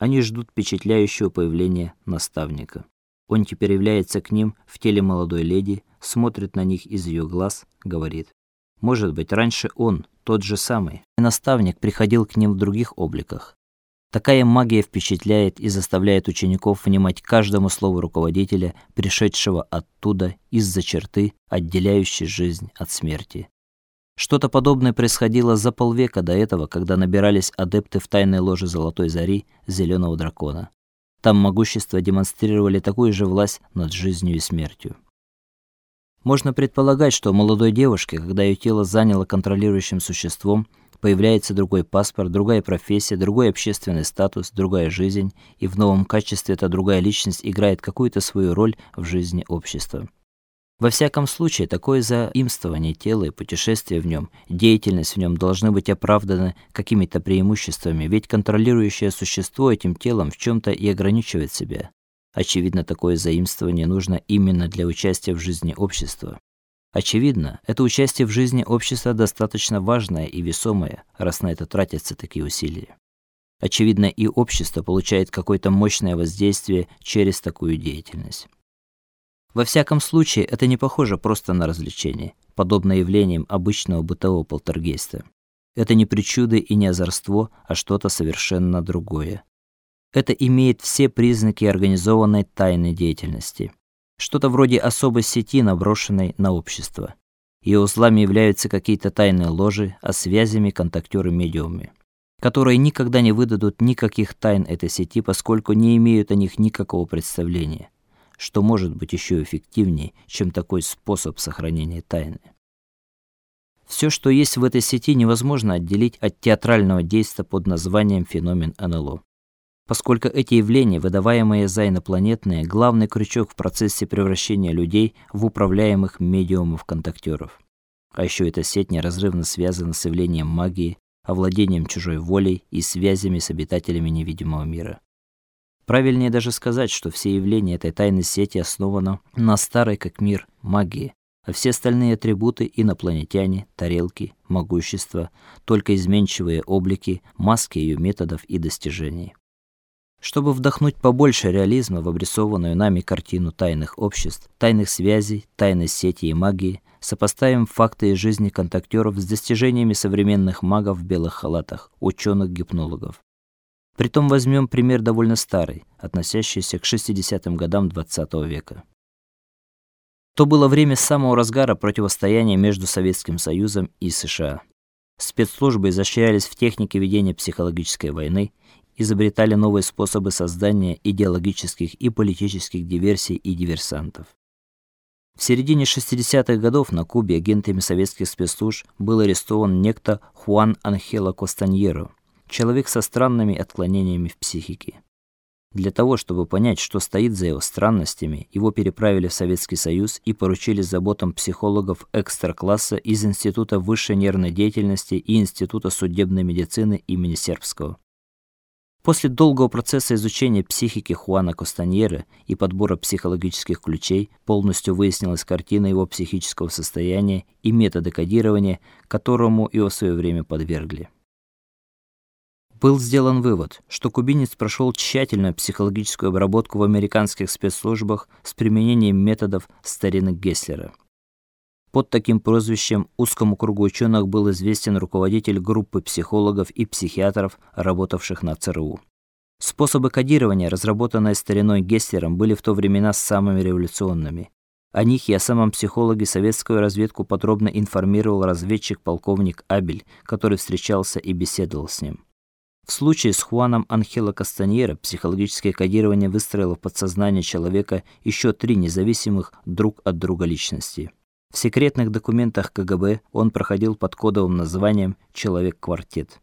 Они ждут впечатляющего появления наставника. Он теперь является к ним в теле молодой леди, смотрит на них из ее глаз, говорит: "Может быть, раньше он, тот же самый, наставник приходил к ним в других обликах. Такая магия впечатляет и заставляет учеников внимать каждому слову руководителя, пришедшего оттуда из-за черты, отделяющей жизнь от смерти. Что-то подобное происходило за полвека до этого, когда набирались адепты в тайной ложе Золотой Зари Зеленого дракона. Там могущество демонстрировали такую же власть над жизнью и смертью. Можно предполагать, что у молодой девушки, когда ее тело заняло контролирующим существом, появляется другой паспорт, другая профессия, другой общественный статус, другая жизнь, и в новом качестве эта другая личность играет какую-то свою роль в жизни общества. Во всяком случае, такое заимствование тела и путешествие в нем, деятельность в нем должны быть оправданы какими-то преимуществами, ведь контролирующее существо этим телом в чем то и ограничивает себя. Очевидно, такое заимствование нужно именно для участия в жизни общества. Очевидно, это участие в жизни общества достаточно важное и весомое, раз на это тратятся такие усилия. Очевидно, и общество получает какое-то мощное воздействие через такую деятельность. Во всяком случае, это не похоже просто на развлечение, подобное явлениям обычного бытового полтергейста. Это не причуды и не озорство, а что-то совершенно другое. Это имеет все признаки организованной тайной деятельности что-то вроде особой сети, наброшенной на общество. Ее узлами являются какие-то тайные ложи, а связями контактеры-медиумы, которые никогда не выдадут никаких тайн этой сети, поскольку не имеют о них никакого представления. Что может быть еще эффективнее, чем такой способ сохранения тайны? Все, что есть в этой сети, невозможно отделить от театрального действа под названием феномен НЛО поскольку эти явления, выдаваемые за инопланетные, главный крючок в процессе превращения людей в управляемых медиумов-контактеров. А еще эта сеть неразрывно связана с явлением магии, овладением чужой волей и связями с обитателями невидимого мира. Правильнее даже сказать, что все явления этой тайной сети основаны на старой как мир магии, а все остальные атрибуты инопланетяне, тарелки, могущество, только изменчивые облики, маски ее методов и достижений. Чтобы вдохнуть побольше реализма в обрисованную нами картину тайных обществ, тайных связей, тайной сети и магии, сопоставим факты из жизни контактеров с достижениями современных магов в белых халатах, ученых-гипнологов. Притом возьмем пример довольно старый, относящийся к 60-м годам XX -го века. То было время самого разгара противостояния между Советским Союзом и США. Спецслужбы изощрялись в технике ведения психологической войны изобретали новые способы создания идеологических и политических диверсий и диверсантов. В середине 60-х годов на Кубе агентами советских спецслужб был арестован некто Хуан Анхело Костаньеро, человек со странными отклонениями в психике. Для того, чтобы понять, что стоит за его странностями, его переправили в Советский Союз и поручили заботам психологов экстра-класса из Института высшей нервной деятельности и Института судебной медицины имени Сербского. После долгого процесса изучения психики Хуана Костаньера и подбора психологических ключей полностью выяснилась картина его психического состояния и методы кодирования, которому его в свое время подвергли. Был сделан вывод, что кубинец прошел тщательную психологическую обработку в американских спецслужбах с применением методов старины Гесслера. Под таким прозвищем узкому кругу ученых был известен руководитель группы психологов и психиатров, работавших на ЦРУ. Способы кодирования, разработанные стариной Гесслером, были в то времена самыми революционными. О них и о самом психологе советскую разведку подробно информировал разведчик-полковник Абель, который встречался и беседовал с ним. В случае с Хуаном Анхело Кастаньера психологическое кодирование выстроило в подсознание человека еще три независимых друг от друга личности. В секретных документах КГБ он проходил под кодовым названием Человек-квартет.